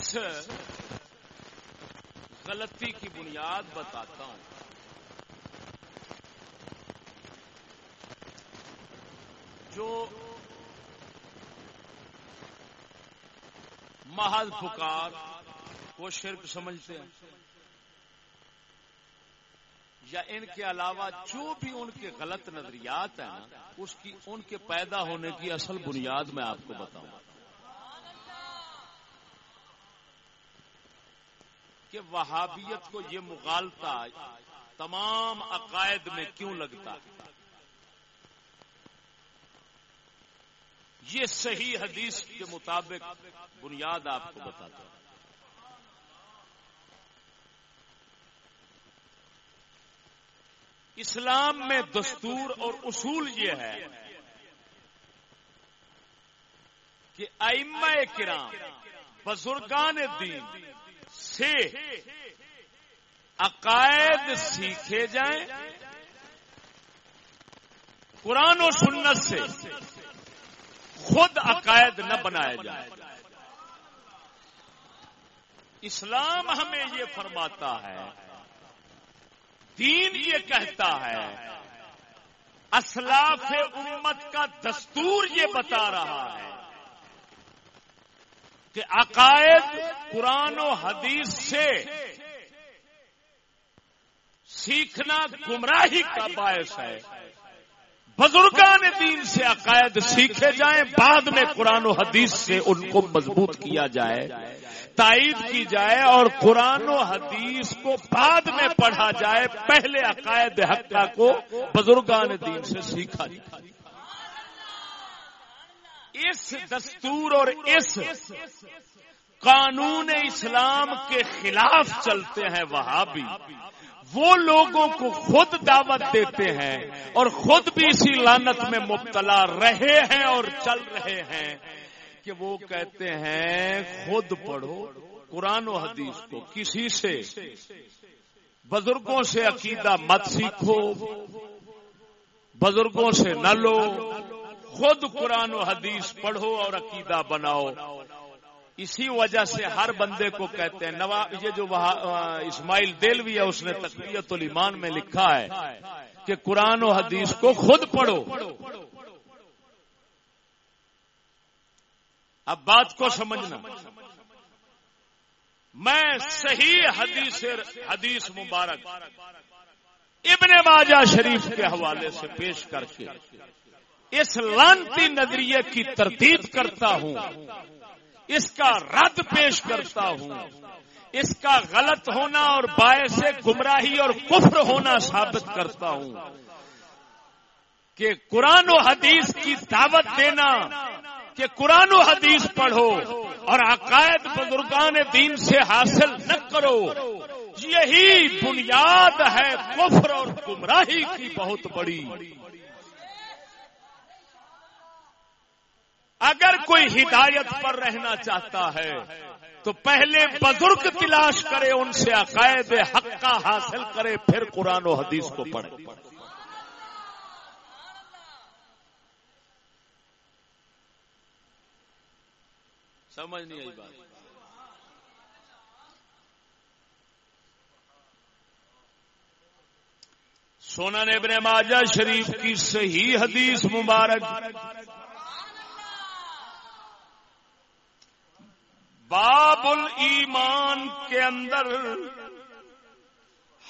اس غلطی کی بنیاد بتاتا ہوں۔ جو محض پکار وہ شرک سمجھتے ہیں۔ یا ان کے علاوہ جو بھی ان کے غلط نظریات ہیں اس کی، ان کے پیدا ہونے کی اصل بنیاد میں آپ کو بتاؤں کہ وہابیت کو یہ مغالتا تمام عقائد میں کیوں لگتا ہے؟ یہ صحیح حدیث کے مطابق بنیاد آپ کو بتاتا ہوں۔ اسلام میں دستور اور اصول یہ ہے کہ ائمہ کرام، بزرگان دین سے عقائد سیکھے جائیں۔ قرآن و سنت سے خود عقائد نہ بنائے جائے اسلام ہمیں یہ فرماتا ہے، دین یہ کہتا ہے، اسلاف امت کا دستور یہ بتا رہا ہے۔ کہ عقائد قرآن و حدیث سے سیکھنا گمراہی کا باعث ہے۔ بزرگان دین سے عقائد سیکھے جائیں، بعد میں قرآن و حدیث سے ان کو مضبوط کیا جائے، تائید کی جائے اور قرآن و حدیث کو بعد میں پڑھا جائے، پہلے عقائد حقہ کو بزرگان دین سے سیکھا جائے۔ اس دستور اور اس قانون اسلام کے خلاف چلتے ہیں وہاں بھی وہ لوگوں کو خود دعوت دیتے ہیں اور خود بھی اسی لانت میں مبتلا رہے ہیں اور چل رہے ہیں کہ وہ کہتے ہیں، خود پڑھو قرآن و حدیث کو۔ کسی سے، بزرگوں سے عقیدہ مت سیکھو، بزرگوں سے نہ لو۔ خود قرآن و حدیث پڑھو اور عقیدہ بناؤ۔ اسی وجہ سے ہر بندے کو کہتے ہیں، نوا، یہ جو اسماعیل دلوی ہے، اس نے تقریت الایمان میں لکھا ہے کہ قرآن و حدیث کو خود پڑھو۔ اب بات کو سمجھنا۔ میں صحیح حدیث حدیث مبارک ابن باجا شریف کے حوالے سے پیش کر کے اس لانتی نظریے کی ترتیب کرتا ہوں۔ اس کا رد پیش کرتا ہوں۔ اس کا غلط ہونا اور باعث گمراہی اور کفر ہونا ثابت کرتا ہوں۔ کہ قرآن و حدیث کی دعوت دینا، کہ قرآن و حدیث پڑھو اور عقائد بزرگان دین سے حاصل نہ کرو، یہی بنیاد ہے کفر اور گمراہی کی بہت بڑی۔ اگر کوئی ہدایت پر رہنا چاہتا ہے، تو پہلے بزرگ تلاش کرے ان سے عقائد حق کا حاصل کرے، پھر قرآن و حدیث کو پڑھے۔ سمجھ نہیں آئی بات۔ سونا نے ابن ماجہ شریف کی صحیح حدیث مبارک۔ باب الایمان کے اندر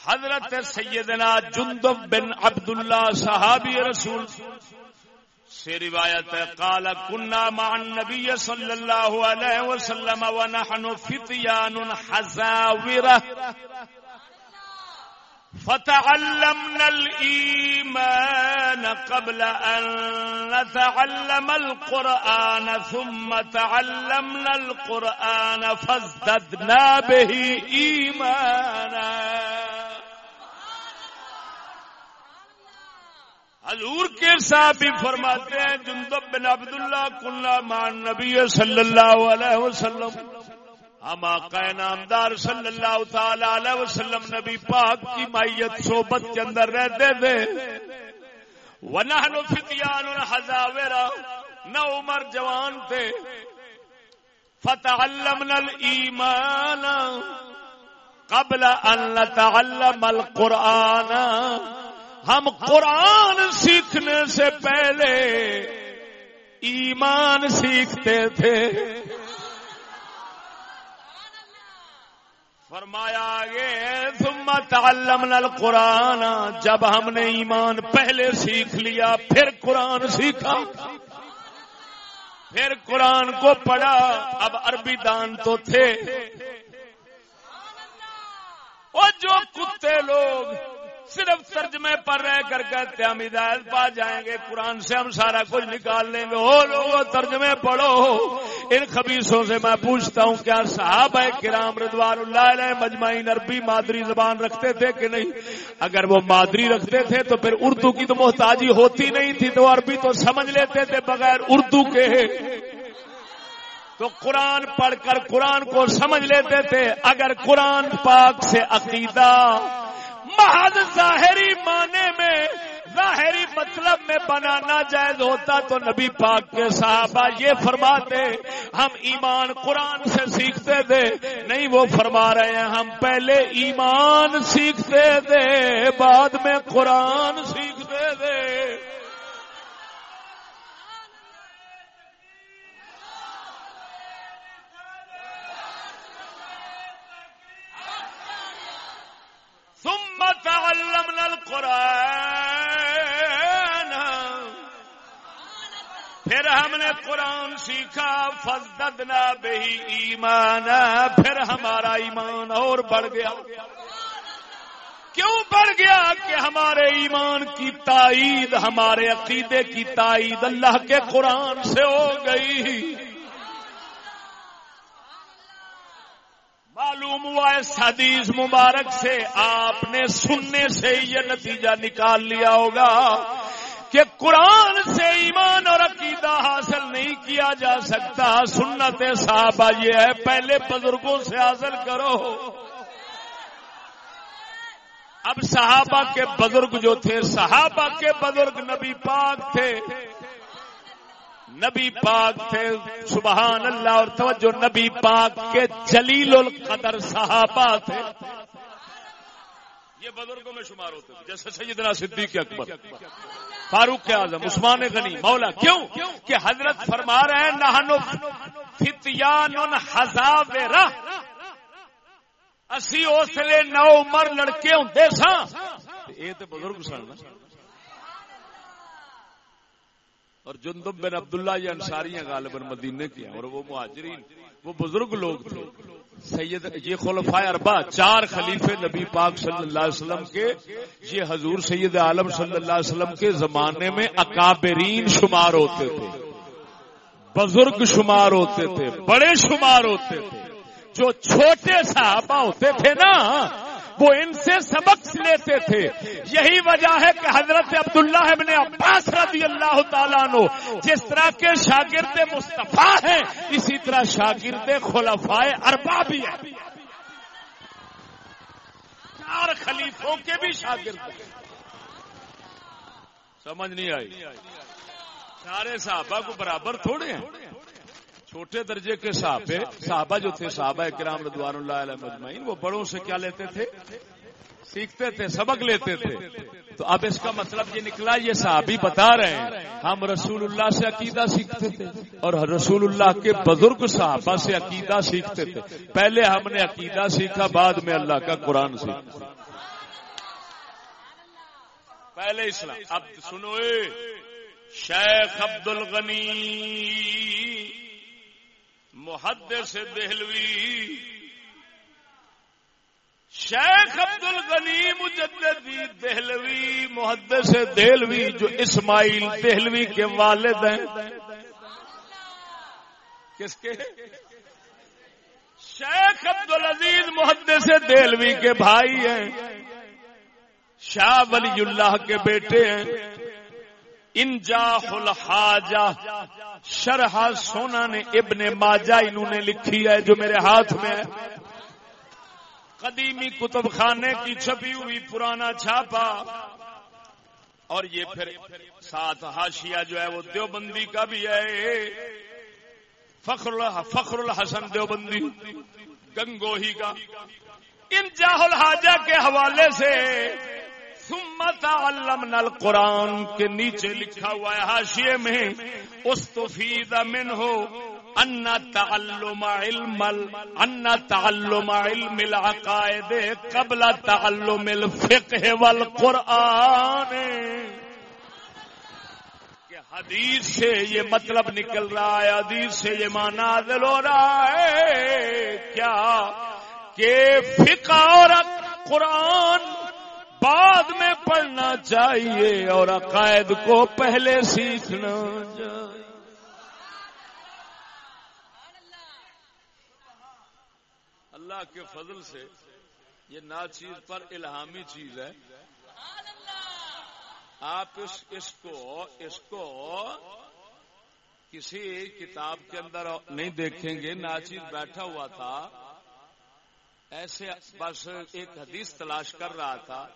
حضرت سیدنا جندب بن عبداللہ صحابی رسول سے روایت ہے، قال كنا مع النبي صلى الله عليه وسلم ونحن فتيان حزاوره فتعلمنا الإيمان قبل أن نتعلم القرآن ثم تعلمنا القرآن فازددنا به إيمانا. حضور کے صاحب بھی فرماتے ہیں، جندب بن عبداللہ کلّا مان نبی صلی اللہ علیہ وسلم. ہم آقا نامدار صلی اللہ تعالی علیہ وسلم نبی پاک کی مائیت صحبت کے اندر رہتے تھے۔ ونحن فتیان الحزاورا نہ عمر جوان تھے۔ فتعلمنا الایمان قبل ان نتعلم القرآن۔ ہم قرآن سیکھنے سے پہلے ایمان سیکھتے تھے۔ فرمایا آگے ثم تعلمنا القرآن۔ جب ہم نے ایمان پہلے سیکھ لیا، پھر قرآن سیکھا۔ پھر قرآن کو پڑھا۔ اب عربی دان تو تھے۔ وہ جو کتے لوگ صرف ترجمے پر رہ کر کہتے ہم ہدایت پا جائیں گے، قرآن سے ہم سارا کچھ نکال لیں گے۔ ہو لوگ ترجمے پڑھو۔ ان خبیصوں سے میں پوچھتا ہوں، کیا صاحب ہے کرام ردوان اللہ علیہ مجمعین عربی مادری زبان رکھتے تھے کہ نہیں؟ اگر وہ مادری رکھتے تھے تو پھر اردو کی تو محتاجی ہوتی نہیں تھی، تو عربی تو سمجھ لیتے تھے بغیر اردو کے۔ تو قرآن پڑھ کر قرآن کو سمجھ لیتے تھے۔ اگر قرآن پاک سے عقیدہ محض ظاہری معنی میں، ظاہری مطلب میں بنانا جائز ہوتا تو نبی پاک کے صحابہ یہ فرماتے، ہم ایمان قرآن سے سیکھتے تھے۔ نہیں، وہ فرما رہے ہیں، ہم پہلے ایمان سیکھتے تھے، بعد میں قرآن سیکھتے تھے ثم تعلمنا القرآن پھر ہم نے قرآن سیکھا فزدنا بہی ایمان پھر ہمارا ایمان اور بڑھ گیا۔ کیوں بڑھ گیا؟ کہ ہمارے ایمان کی تائید، ہمارے عقیدے کی تائید اللہ کے قرآن سے ہو گئی۔ معلوم ہوا اس حدیث مبارک سے، آپ نے سننے سے یہ نتیجہ نکال لیا ہوگا کہ قرآن سے ایمان اور عقیدہ حاصل نہیں کیا جا سکتا۔ سنت صحابہ یہ ہے، پہلے بزرگوں سے حاصل کرو۔ اب صحابہ کے بزرگ جو تھے، صحابہ کے بزرگ نبی پاک تھے۔ نبی پاک تھے، سبحان اللہ، اور توجہ، نبی پاک کے جلیل القدر صحابہ تھے۔ یہ بزرگوں میں شمار ہوتے تھے۔ جیسے سیدنا صدیق اکبر، فاروق اعظم، عثمان غنی، مولا، کیوں؟ کہ حضرت فرما رہے ہیں نہنو فتیان حزاب اسی اس لیے نو عمر لڑکے ہوں سا یہ تو بزرگ سن اور جندب بن عبداللہ یہ انصاریاں غالباً مدینے کی اور وہ مہاجرین، وہ بزرگ لوگ تھے۔ سید یہ خلفاء اربا چار خلیفے نبی پاک صلی اللہ علیہ وسلم کے، یہ حضور سید عالم صلی اللہ علیہ وسلم کے زمانے میں اکابرین شمار ہوتے تھے، بزرگ شمار ہوتے تھے، بڑے شمار ہوتے تھے۔ جو چھوٹے صحابہ ہوتے تھے نا وہ ان سے سبق لیتے تھے۔ یہی وجہ ہے کہ حضرت عبداللہ ابن عباس رضی اللہ تعالیٰ نو جس طرح کے شاگرد مصطفیٰ ہیں، اسی طرح شاگرد خلفائے اربا بھی ہیں۔ چار خلیفوں کے بھی شاگرد سمجھ نہیں آئی؟ سارے صحابہ کو برابر تھوڑے ہیں۔ چھوٹے درجے کے صحابے صحابہ جو تھے، صحابہ کرام رضوان اللہ علیہ مجمعین، وہ بڑوں سے کیا لیتے تھے؟ سیکھتے تھے، سبق لیتے تھے۔ تو اب اس کا مطلب یہ نکلا، یہ صحابی بتا رہے ہیں، ہم رسول اللہ سے عقیدہ سیکھتے تھے اور رسول اللہ کے بزرگ صحابہ سے عقیدہ سیکھتے تھے۔ پہلے ہم نے عقیدہ سیکھا، بعد میں اللہ کا قرآن سیکھا۔ پہلے اسلام، اب سنو شیخ عبد الغنی محدث دہلوی، شیخ عبد الغنی مجددی دہلوی، محدث دہلوی جو اسماعیل دہلوی کے والد ہیں۔ کس کے؟ شیخ عبد العزیز محدث دہلوی کے بھائی ہیں، شاہ ولی اللہ کے بیٹے ہیں۔ انجا الحاجہ شرح سونا نے ابن ماجا انہوں نے لکھی ہے جو میرے ہاتھ میں ہے۔ قدیمی کتب خانے کی چھپی ہوئی پرانا چھاپا۔ اور یہ پھر ساتھ ہاشیا جو ہے وہ دیوبندی کا بھی ہے۔ فخر فخر الحسن دیوبندی، گنگوہی کا۔ ان جاہ الحاجہ کے حوالے سے سمت علمنا القرآن کے نیچے لکھا ہوا ہے حاشیے میں، استفید من ہو ان تعلم علم ان تعلم علم العقائد قبل تعلم الفقه والقرآن۔ حدیث سے یہ مطلب نکل رہا ہے، حدیث سے یہ مانا دل ہو رہا ہے، کیا؟ کہ فقہ اور قرآن بعد میں پڑھنا چاہیے اور عقائد کو پہلے سیکھنا چاہیے۔ اللہ کے فضل سے یہ نا چیز پر الہامی چیز ہے۔ آپ اس اس کو اس کو کسی کتاب کے اندر نہیں دیکھیں گے۔ ناچیز بیٹھا ہوا تھا۔ ایسے بس ایک حدیث تلاش کر رہا تھا۔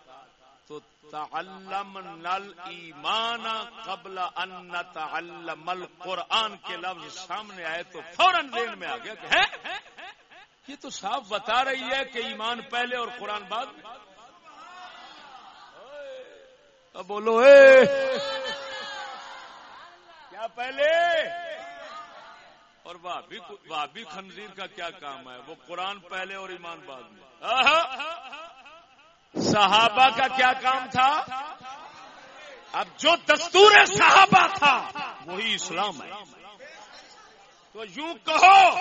تو تعلم نل ایمان قبل ان تعلم القرآن کے لفظ سامنے آئے تو فوراً ذہن میں آ گیا کہ یہ تو صاف بتا رہی ہے کہ ایمان پہلے اور قرآن بعد بولو، اے! کیا پہلے؟ اور بھابی خنزیر کا کیا کام ہے؟ وہ قرآن پہلے اور ایمان بعد میں۔ صحابہ کا کیا کام تھا؟ اب جو دستور صحابہ تھا، وہی اسلام ہے۔ تو یوں کہو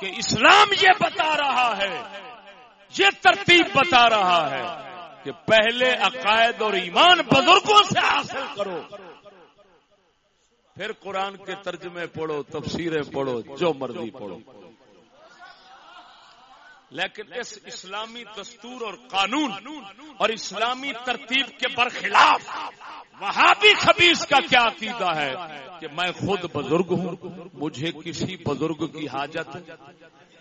کہ اسلام یہ بتا رہا ہے، یہ ترتیب بتا رہا ہے کہ پہلے عقائد اور ایمان بزرگوں سے حاصل کرو۔ پھر قرآن کے ترجمے پڑھو، تفسیریں پڑھو، جو مرضی پڑھو۔ لیکن اس اسلامی دستور اور قانون اور اسلامی ترتیب کے برخلاف وہاں بھی خبیص کا کیا عقیدہ ہے کہ میں خود بزرگ ہوں، مجھے کسی بزرگ کی حاجت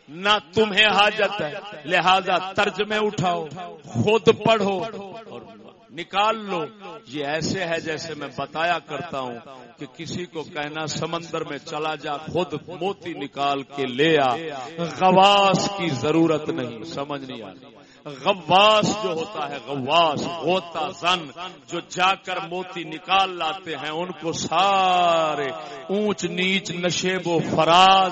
نہ تمہیں حاجت ہے، لہذا ترجمے اٹھاؤ، خود پڑھو نکال لو۔ یہ ایسے ہے جیسے میں بتایا کرتا ہوں کہ کسی کو کہنا سمندر میں چلا جا، خود موتی نکال کے لے آ۔ غواس کی ضرورت نہیں، سمجھ نہیں آتی غواس جو ہوتا ہے، غواس ہوتا زن، جو جا کر موتی نکال لاتے ہیں، ان کو سارے اونچ نیچ نشیب و فراز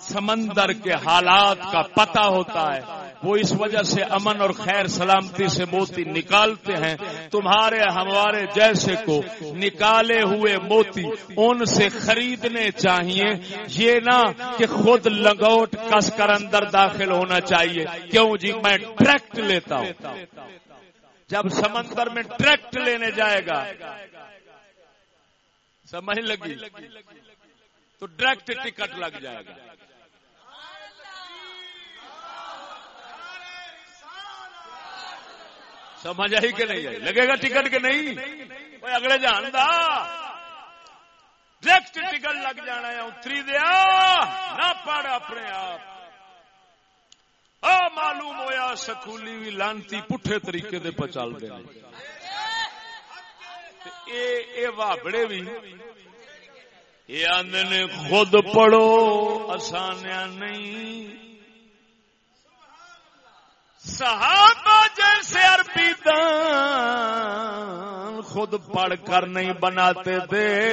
سمندر کے حالات کا پتہ ہوتا ہے۔ وہ اس وجہ سے امن اور خیر سلامتی سے موتی نکالتے ہیں، تمہارے ہمارے جیسے کو نکالے ہوئے موتی ان سے خریدنے چاہیے۔ یہ نہ کہ خود لگوٹ کس کر اندر داخل ہونا چاہیے۔ کیوں جی؟ میں ڈائریکٹ لیتا ہوں۔ جب سمندر میں ڈائریکٹ لینے جائے گا۔ سمجھ لگی؟ تو ڈائریکٹ ٹکٹ لگ جائے گا۔ سمجھ آئی کہ نہیں آئی؟ لگے گا ٹکٹ کے نہیں؟ اگلے جاندا ڈائریکٹ ٹکٹ لگ جانا ہے، اتری دیا نہ پڑھ اپنے آپ۔ معلوم ہویا سکولی بھی لانتی پٹھے طریقے دے پچال دے۔ اے وابڑے بھی یہ آدھے خود پڑھو آسانیا نہیں۔ صحابہ جیسے عربی دان خود پڑھ کر نہیں بناتے تھے۔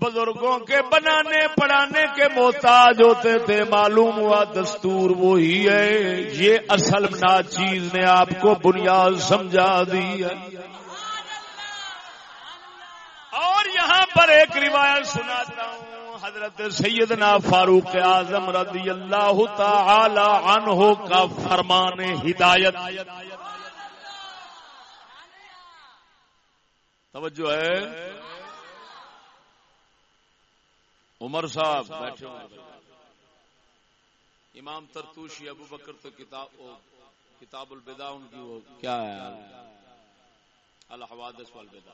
بزرگوں کے بنانے پڑھانے کے محتاج ہوتے تھے، معلوم ہوا دستور وہی ہے۔ یہ اصل نا چیز نے آپ کو بنیاد سمجھا دی ہے۔ اور یہاں پر ایک روایت سناتا ہوں۔ حضرت سیدنا فاروق اعظم رضی اللہ تعالی عنہ کا فرمان ہدایت۔ توجہ ہے۔ عمر صاحب بیٹھے امام ترتوشی ابو بکر تو کتاب کتاب البدا ان کی وہ کیا ہے؟ الحوادث والبدا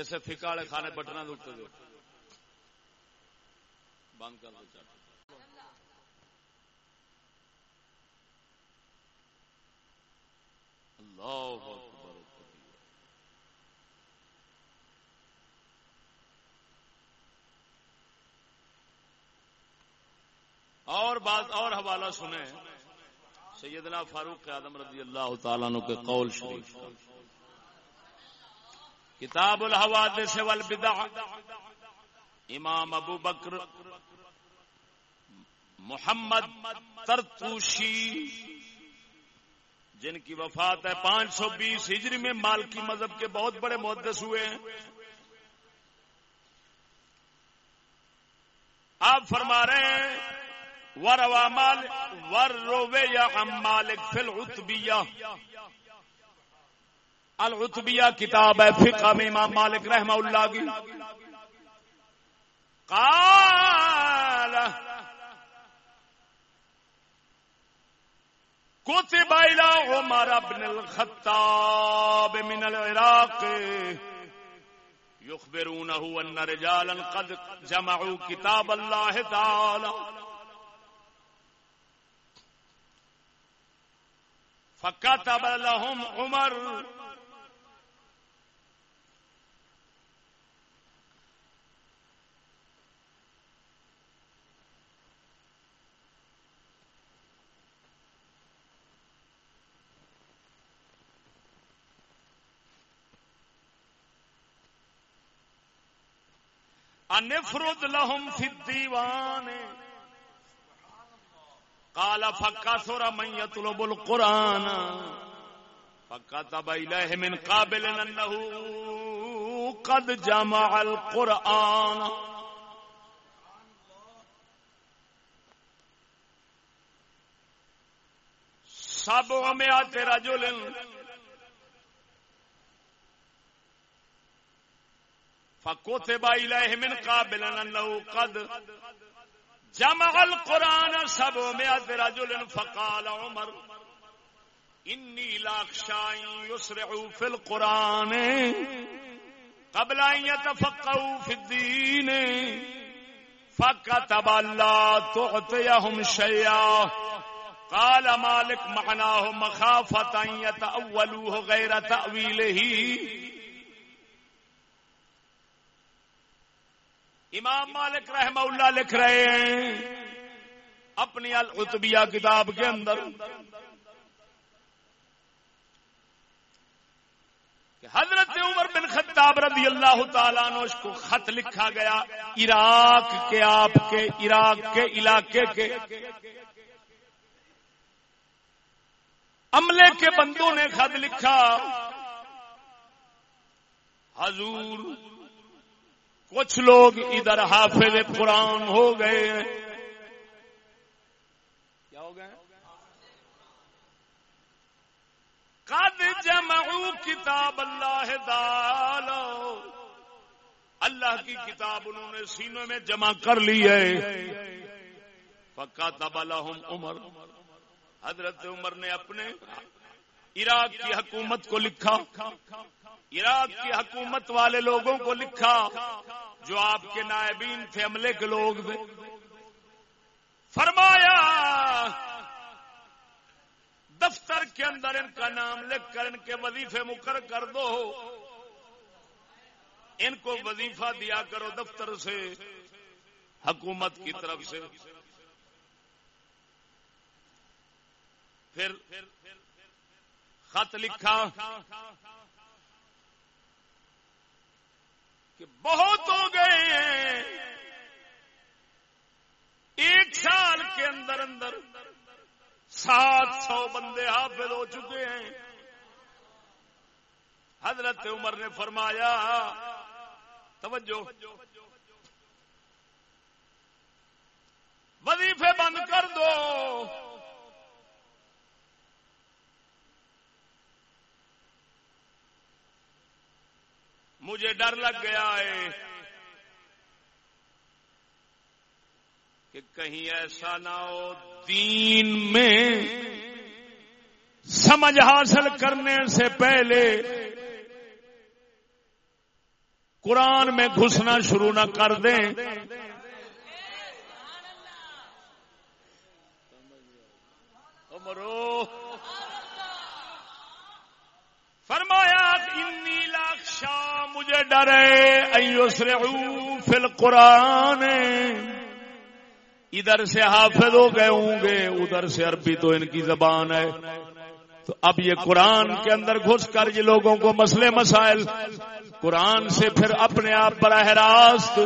اسے فکا والے خانے بٹنا دکھتے بند کر دو اللہ اکبر اور بات اور حوالہ سنیں۔ سیدنا فاروق اعظم رضی اللہ تعالیٰ کے قول شریف۔ کتاب الحوادث والبدع. امام ابو بکر محمد ترتوشی، جن کی وفات ہے پانچ سو بیس ہجری میں مالکی مذہب کے بہت بڑے محدث ہوئے ہیں۔ آپ فرما رہے ہیں ور مال ور روے یا مالک فل اتبیا التبیا کتاب ہے، فقہ میں امام مالک رحمہ اللہ کی۔ قال كتب إلى عمر بن الخطاب من العراق يخبرونه أن رجالا قد جمعوا كتاب الله تعالى فكتب لهم عمر انفرد لهم في الديوان قال فكثر من يطلب القرآن۔ فكتب إليه من قابل أنه قد جمع القرآن۔ سبعمائة رجل فكتب إليه من قابل أنه قد جمع القرآن سبعمائة رجل فقال عمر إني لاخشى أن يسرعوا في القرآن قبل أن يتفقهوا في الدين فكتب الله تعطيهم شيئا قال مالك معناه مخافة أن يتأولوه غير تأويله امام مالک رحمہ اللہ لکھ رہے ہیں، اپنی العتبیہ کتاب کے اندر، کہ حضرت عمر بن خطاب رضی اللہ تعالیٰ نے اس کو خط لکھا گیا، عراق کے آپ کے، عراق کے علاقے کے۔ عملے کے بندوں نے خط لکھا، حضور کچھ لوگ ادھر حافظ قرآن ہو گئے کیا ہو گئے قد جمعو کتاب اللہ دالو اللہ کی کتاب انہوں نے سینوں میں جمع کر لی ہے۔ پکا تب عمر۔ حضرت عمر نے اپنے عراق کی حکومت کو لکھا۔ عراق کی حکومت والے لوگوں کو لکھا جو آپ کے نائبین تھے، عملے کے لوگ تھے۔ فرمایا، دفتر کے اندر ان کا نام لکھ کر ان کے وظیفے مقرر کر دو۔ ان کو وظیفہ دیا کرو دفتر سے، حکومت کی طرف سے۔ پھر خط لکھا کہ بہت ہو گئے ہیں۔ ایک سال کے اندر اندر سات سو بندے حافظ ہو چکے ہیں۔ حضرت عمر نے فرمایا، توجہ۔ وظیفے بند کر دو۔ مجھے ڈر لگ گیا ہے کہ کہیں ایسا نہ ہو دین میں سمجھ حاصل کرنے سے پہلے قرآن میں گھسنا شروع نہ کر دیں۔ عمرو فرمایا انی ڈرے ایسر فل قرآن ادھر سے حافظ ہو گئے ہوں گے، ادھر سے عربی تو ان کی زبان ہے۔ تو اب یہ قرآن کے اندر گھس کر یہ لوگوں کو مسئلے مسائل۔ قرآن سے پھر اپنے آپ براہ راست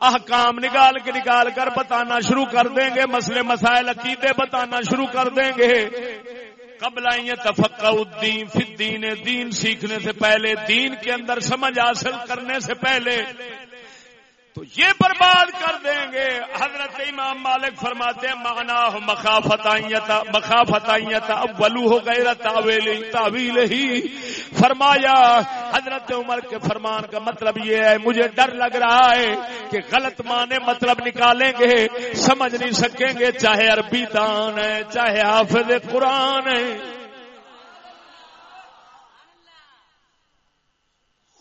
احکام نکال کے نکال کر بتانا شروع کر دیں گے، مسئلے مسائل، عقیدے بتانا شروع کر دیں گے۔ قبل تفقہ الدین فی الدین دین سیکھنے سے پہلے، دین کے اندر سمجھ حاصل کرنے سے پہلے تو یہ برباد کر دیں گے۔ حضرت امام مالک فرماتے ہیں مانا مخافتائیتا مخافتائیتا اولو ہو گئے تعویل ہی۔ فرمایا، حضرت عمر کے فرمان کا مطلب یہ ہے، مجھے ڈر لگ رہا ہے کہ غلط معنی مطلب نکالیں گے، سمجھ نہیں سکیں گے چاہے عربی دان ہے، چاہے حافظ قرآن ہے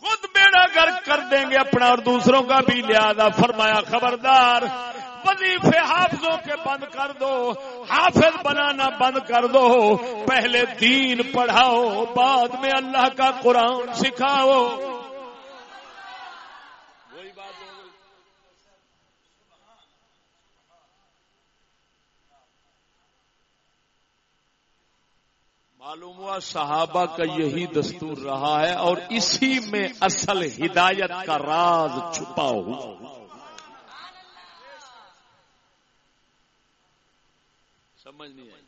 خود بیڑا گر کر دیں گے اپنا اور دوسروں کا بھی لہذا فرمایا خبردار۔ وظیفے حافظوں کے بند کر دو، حافظ بنانا بند کر دو۔ پہلے دین پڑھاؤ، بعد میں اللہ کا قرآن سکھاؤ۔ معلوم ہوا صحابہ کا یہی دستور رہا ہے اور اسی میں اصل ہدایت کا راز چھپا ہوا۔ سمجھ نہیں آئی۔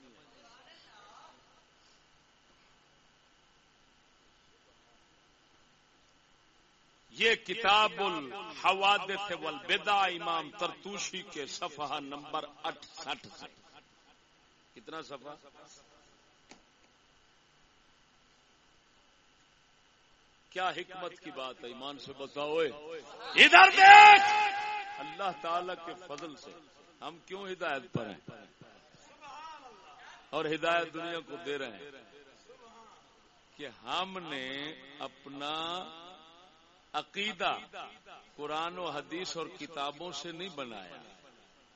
یہ کتاب الحوادث والبدع امام ترتوشی کے صفحہ نمبر اٹھسٹھ۔ کتنا صفحہ؟ کیا حکمت کی بات ہے؟ ایمان سے بتاؤ ادھر دیکھ! اللہ تعالی کے فضل سے ہم کیوں ہدایت پر ہیں؟ اور ہدایت دنیا کو دے رہے ہیں کہ ہم نے اپنا عقیدہ قرآن و حدیث اور کتابوں سے نہیں بنایا۔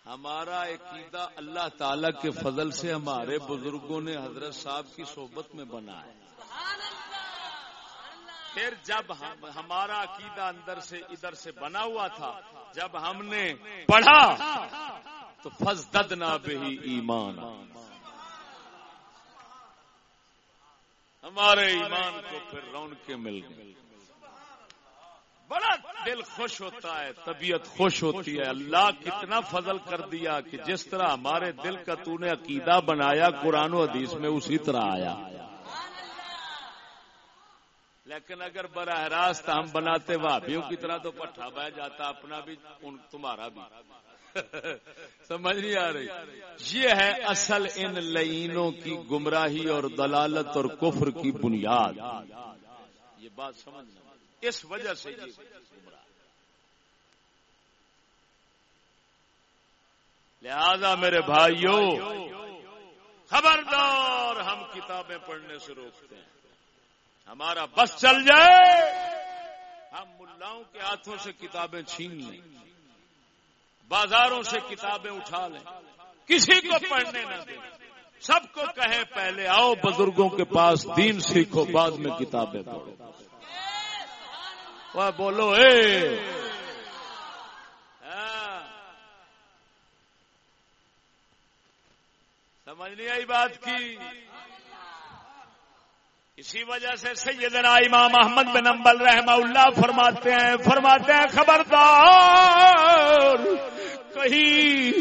ہمارا عقیدہ اللہ تعالی کے فضل سے ہمارے بزرگوں نے حضرت صاحب کی صحبت میں بنایا۔ پھر جب ہمارا عقیدہ اندر سے ادھر سے بنا ہوا تھا، جب ہم نے پڑھا، تو فض دد نہ بہی ایمان ہمارے ایمان کو پھر رون کے مل گئے بڑا دل خوش ہوتا ہے، طبیعت خوش ہوتی ہے۔ اللہ کتنا فضل کر دیا کہ جس طرح ہمارے دل کا تو نے عقیدہ بنایا، قرآن و حدیث میں اسی طرح آیا۔ لیکن اگر براہ راست ہم بناتے وابیوں کی طرح تو پٹھا بہ جاتا اپنا بھی تمہارا بھی۔ سمجھ نہیں آ رہی۔ یہ ہے اصل ان لینوں کی گمراہی اور دلالت اور کفر کی بنیاد۔ یہ بات سمجھنا اس وجہ سے یہ لہذا میرے بھائیوں خبردار ہم کتابیں پڑھنے سے روکتے ہیں۔ ہمارا بس چل جائے۔ ہم ملاؤں کے ہاتھوں سے کتابیں چھین لیں۔ بازاروں سے کتابیں اٹھا لیں۔ کسی کو پڑھنے نہ دیں۔ سب کو کہیں پہلے آؤ بزرگوں کے پاس، دین سیکھو، بعد میں کتابیں پڑھو۔ وہ بولو، اے! ہاں۔ سمجھ نہیں آئی بات کی؟ اسی وجہ سے سیدنا امام احمد بن امبل رحمہ اللہ فرماتے ہیں فرماتے ہیں، خبردار! کہیں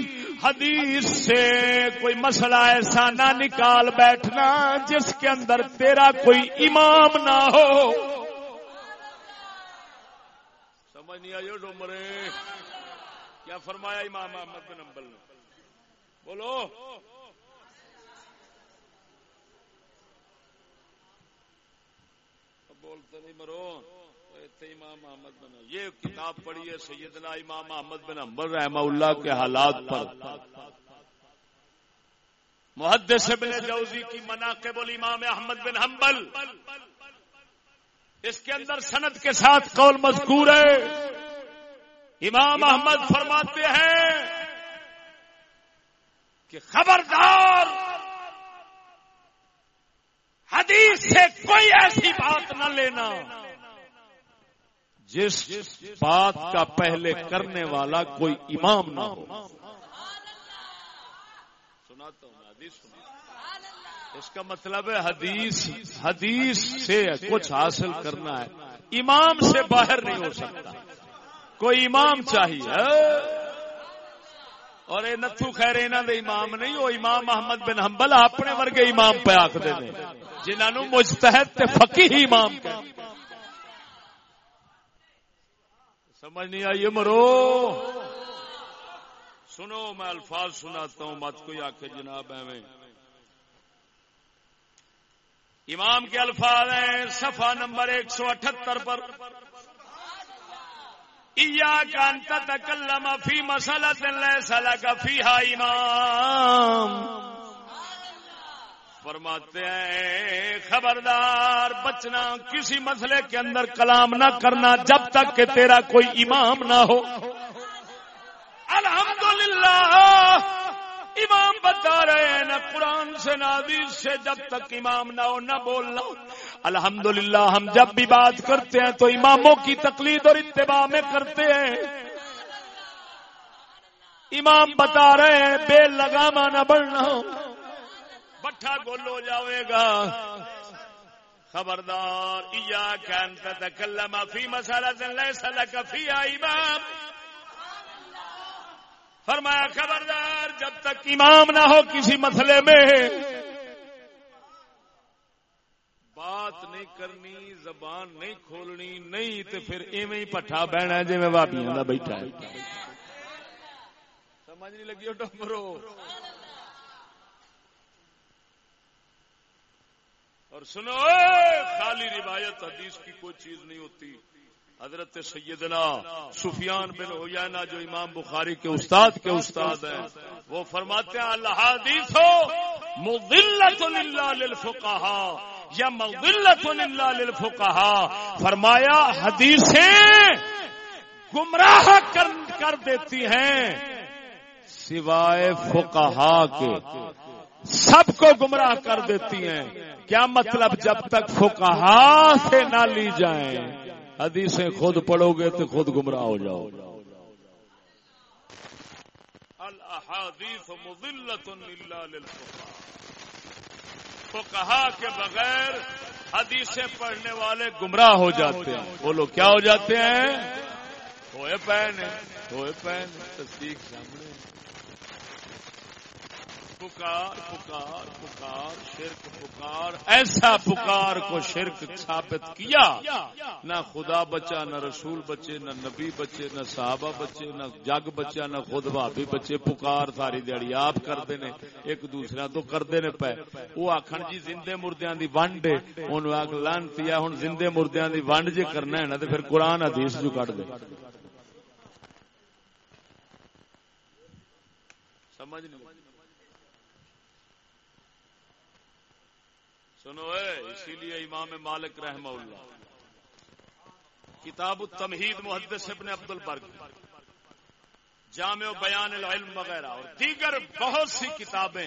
حدیث سے کوئی مسئلہ ایسا نہ نکال بیٹھنا جس کے اندر تیرا کوئی امام نہ ہو۔ سمجھ نہیں آئی ڈومرے۔ کیا فرمایا امام احمد بن امبل نے؟ بولو۔ بولتے نہیں مرو امام احمد بن یہ کتاب پڑھی ہے، سیدنا امام احمد بن امبر رحمہ اللہ کے حالات پر۔ محدث ابن جوزی کی مناقب الامام احمد بن حنبل۔ اس کے اندر سند کے ساتھ قول مذکور ہے۔ امام احمد فرماتے ہیں کہ خبردار حدیث سے کوئی ایسی بات نہ لینا۔ جس بات کا پہلے کرنے والا کوئی امام نہ ہو۔ سناتا ہوں، حدیث اس کا مطلب ہے حدیث حدیث سے کچھ حاصل کرنا ہے۔ امام سے باہر نہیں ہو سکتا۔ کوئی امام چاہیے۔ اور یہ نتھو خیر انہوں دے امام نہیں، وہ امام محمد بن حنبل اپنے ورگے امام پہ آخر جنہوں مجتہد تے ہی امام کہ سمجھ نہیں آئی مرو؟ سنو، میں الفاظ سناتا ہوں، مت کوئی آخ جناب ایویں۔ امام کے الفاظ ہیں، صفحہ نمبر ایک سو اٹھہتر پر۔ تکلم فی مسلط کا فی امام۔ فرماتے ہیں، خبردار، بچنا کسی مسئلے کے اندر کلام نہ کرنا جب تک کہ تیرا کوئی امام نہ ہو۔ الحمدللہ، امام بتا رہے ہیں، نہ قرآن سے، نہ حدیث سے جب تک امام نہ ہو، نہ بولنا۔ الحمدللہ، ہم جب بھی بات کرتے ہیں تو اماموں کی تقلید اور اتباع میں کرتے ہیں۔ امام بتا رہے ہیں، بے لگاما نہ بڑھنا۔ بٹھا گول ہو جاوے گا۔ خبردار فی مسالہ فی امام فرمایا، خبردار، جب تک امام نہ ہو کسی مسئلے میں، بات نہیں کرنی، زبان نہیں کھولنی، نہیں تو پھر ایویں ہی پٹھا بہنا جی میں بابی کا بیٹھا ہے۔ سمجھ نہیں لگی ڈمرو اور سنو خالی روایت حدیث کی کوئی چیز نہیں ہوتی۔ حضرت سیدنا سفیان بن ہویانا جو امام بخاری کے استاد کے استاد ہیں وہ فرماتے ہیں اللہ حدیث ہو مغلت للہ للفقہا یا مغلت للہ للفقہا فرمایا حدیثیں گمراہ کر, کر دیتی ہیں سوائے فقہا کے۔ سب کو گمراہ کر دیتی ہیں۔ کیا مطلب جب تک فقہا سے نہ لی جائیں۔ حدیثیں خود پڑھو گے تو خود گمراہ ہو جاؤ۔ تو کہا کے بغیر حدیثیں پڑھنے والے گمراہ ہو جاتے ہیں۔ وہ لوگ کیا ہو جاتے ہیں؟ ہوئے پہن ہوئے پہن تصدیق سامنے۔ پکار پکار پکار، شرک پکار، ایسا پکار کو شرک ثابت کیا، نہ خدا بچا، نہ رسول بچے، نہ نبی بچے، نہ صحابہ بچے، نہ جگ بچا، نہ خود بھابی بچے، پکار ساری دیہی آپ کرتے نے ایک دوسرا تو کرتے نے پے وہ آخر جی زندے مردیاں دی ونڈ ہوں آگ لانتی ہوں زندے مردیاں دی ونڈ جی کرنا ہے نا تو پھر قرآن حدیث جو کٹ دے۔ سمجھ نہیں سنو اسی لیے امام مالک رحمہ اللہ۔ کتاب التمہید محدث ابن عبد البرگ، جامع بیان العلم وغیرہ، اور دیگر بہت سی کتابیں،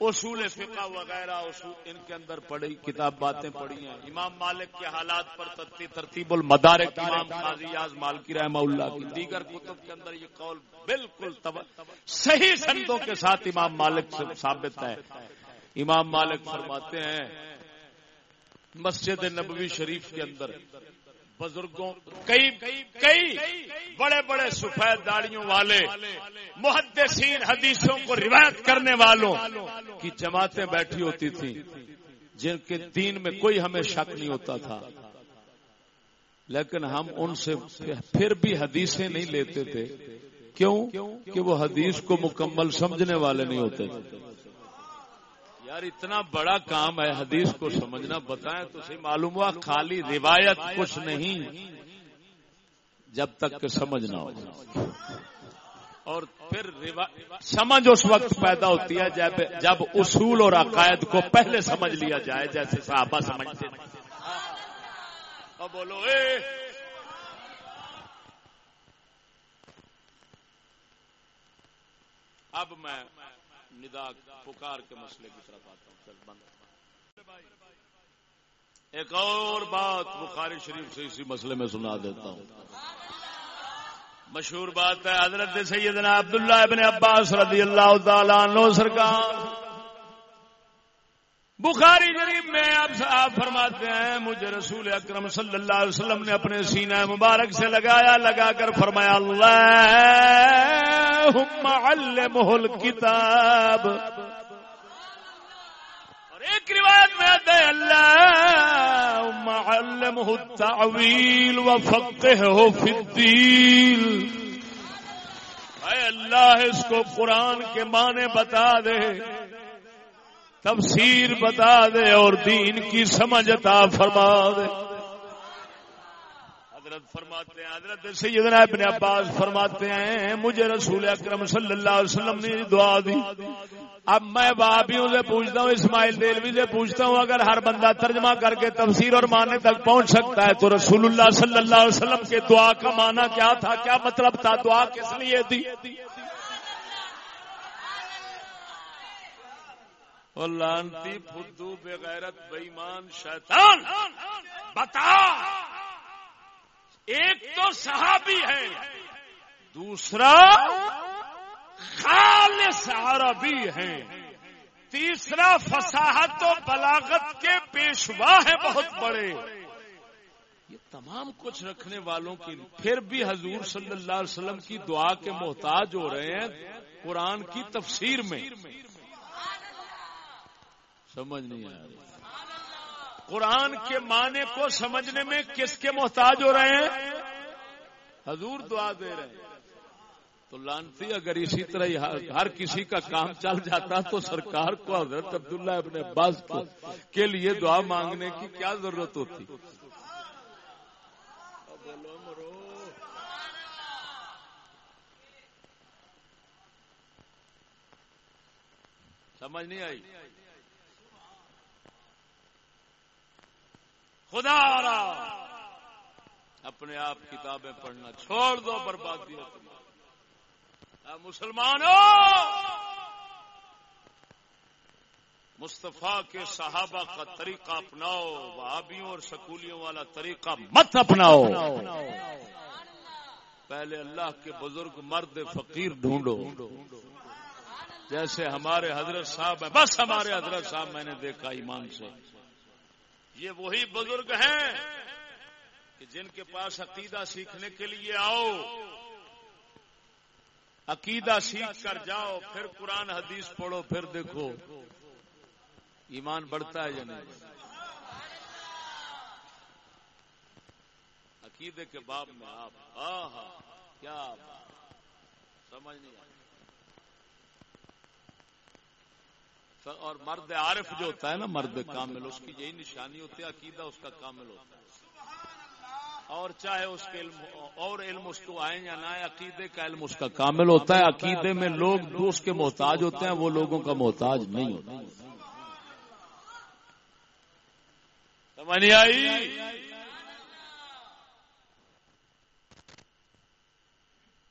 اصول فقہ وغیرہ، اصول ان کے اندر پڑھی، کتاب باتیں پڑھی ہیں۔ امام مالک کے حالات پر ترتیب المدارک امام قاضی آز مالکی رحمہ اللہ کی۔ دیگر کتب کے اندر یہ قول بالکل صحیح سندوں کے ساتھ امام مالک سے ثابت ہے۔ امام مالک فرماتے ہیں، مسجد نبوی شریف کے اندر بزرگوں، کئی کئی بڑے بڑے سفید داڑیوں والے، محدثین حدیثوں کو روایت کرنے والوں کی جماعتیں بیٹھی ہوتی تھیں، جن کے دین میں کوئی ہمیں شک نہیں ہوتا تھا۔ لیکن ہم ان سے پھر بھی حدیثیں نہیں لیتے تھے۔ کیوں؟ کہ وہ حدیث کو مکمل سمجھنے والے نہیں ہوتے تھے۔ یار، اتنا بڑا کام ہے حدیث کو سمجھنا۔ بتائیں تو صحیح، معلوم ہوا خالی روایت کچھ نہیں، جب تک کہ سمجھنا ہو۔ اور پھر سمجھ اس وقت پیدا ہوتی ہے جب جب اصول اور عقائد کو پہلے سمجھ لیا جائے، جیسے صحابہ سمجھتے بولو، اے! اب میں ندا پکار کے مسئلے کی طرف آتا ہوں چل بند۔ ایک اور بات بخاری شریف سے اسی مسئلے میں سنا دیتا ہوں۔ مشہور بات ہے، حضرت سیدنا عبداللہ ابن عباس رضی اللہ تعالیٰ عنہ سرکار۔ بخاری جریب میں اب آپ فرماتے ہیں، مجھے رسول اکرم صلی اللہ علیہ وسلم نے اپنے سینہ مبارک سے لگایا، لگا کر فرمایا، اللہ محل کتاب اور ایک روایت میں آتا ہے اللہ علمہ التعویل وفقہ فی الدین. اے اللہ، اس کو قرآن کے معنی بتا دے، تفسیر بتا دے، اور دین کی سمجھ عطا فرما دے۔ فرماتے ہیں، حضرت سیدنا ابن عباس فرماتے ہیں، مجھے رسول اکرم صلی اللہ علیہ وسلم نے دعا دی۔ اب میں بابیوں سے پوچھتا ہوں، اسماعیل دلوی سے پوچھتا ہوں، اگر ہر بندہ ترجمہ کر کے تفسیر اور معنی تک پہنچ سکتا ہے، تو رسول اللہ صلی اللہ علیہ وسلم کے دعا کا معنی کیا تھا؟ کیا مطلب تھا دعا کس لیے تھی اور لانتی فدو بغیرت بےمان شیطان۔ بتا۔ ایک تو صحابی ہے، دوسرا خالص عربی ہے، تیسرا فصاحت و بلاغت کے پیشوا ہے بہت بڑے۔ یہ تمام کچھ رکھنے والوں کے پھر بھی حضور صلی اللہ علیہ وسلم کی دعا کے محتاج ہو رہے ہیں قرآن کی تفسیر میں۔ سمجھ نہیں آ رہی۔ قرآن کے معنی کو سمجھنے میں کس کے محتاج ہو رہے ہیں؟ حضور دعا دے رہے ہیں۔ تو لانتی اگر اسی طرح ہر کسی کا کام چل جاتا تو سرکار کو حضرت عبداللہ ابن عباس کے لیے دعا مانگنے کی کیا ضرورت ہوتی؟ سمجھ نہیں آئی؟ خدا را اپنے آپ کتابیں پڑھنا چھوڑ دو، بربادی مسلمانوں، مصطفیٰ کے صحابہ کا طریقہ اپناؤ، وہابیوں اور سکولیوں والا طریقہ مت اپناؤ۔ پہلے اللہ کے بزرگ مرد فقیر ڈھونڈو۔ جیسے ہمارے حضرت صاحب ہیں، بس ہمارے حضرت صاحب میں نے دیکھا ایمان سے۔ یہ وہی بزرگ ہیں کہ جن کے پاس عقیدہ سیکھنے کے لیے آؤ۔ عقیدہ سیکھ کر جاؤ، پھر قرآن حدیث پڑھو، پھر دیکھو۔ ایمان بڑھتا ہے یا نہیں؟ عقیدے کے باب میں آپ ہاں کیا سمجھ نہیں اور مرد عارف جو ہوتا ہے نا، مرد کامل، اس کی یہی نشانی ہوتی ہے، عقیدہ اس کا کامل ہوتا ہے۔ اور چاہے اس کے علم، اور علم اس کو آئے یا نہ آئے عقیدے کا علم اس کا کامل ہوتا ہے۔ عقیدے میں لوگ دوست کے محتاج ہوتے ہیں، وہ لوگوں کا محتاج نہیں ہوتا۔ سمجھ آئی؟